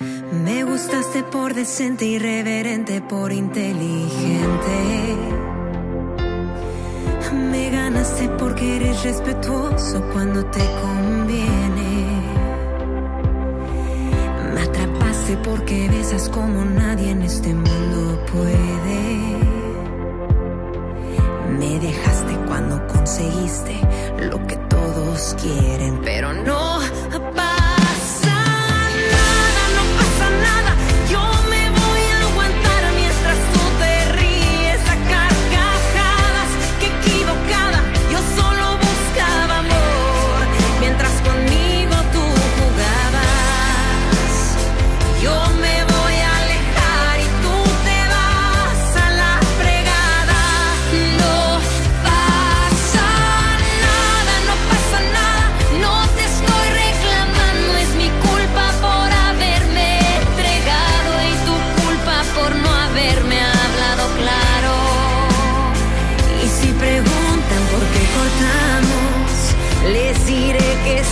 Me gustaste por decente, irreverente, por inteligente. Me ganaste porque eres respetuoso cuando te conviene. Me atrapaste porque besas como nadie en este mundo puede. Me dejaste cuando conseguiste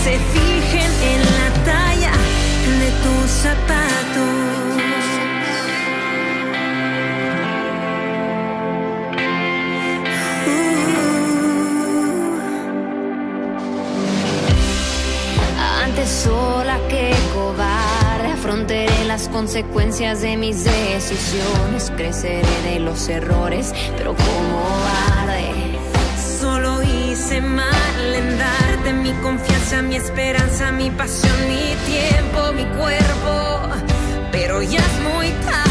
se fijen en la talla de tus zapatos. Antes sola que cobarde afrontaré las consecuencias de mis decisiones. Creceré de los errores, pero como arde. Hice mal en darte mi confianza, mi esperanza, mi pasión, mi tiempo, mi cuerpo. Pero ya es muy tarde.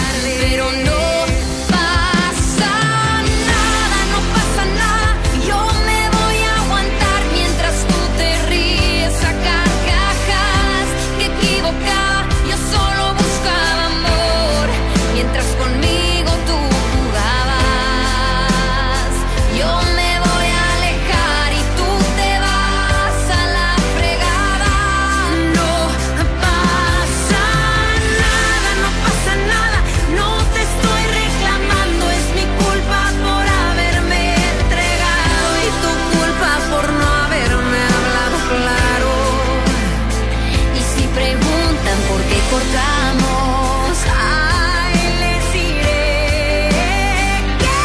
soportamos. Ay, les diré que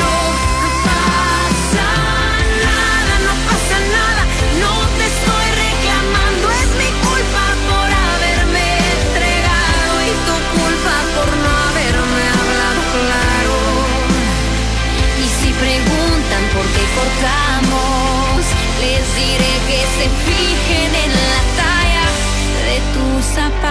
no pasa nada, no pasa nada. No te estoy reclamando, es mi culpa por haberme entregado y tu culpa por no haberme hablado claro. Y si preguntan por qué cortamos, les diré que se fijen en la talla de tus zapatos.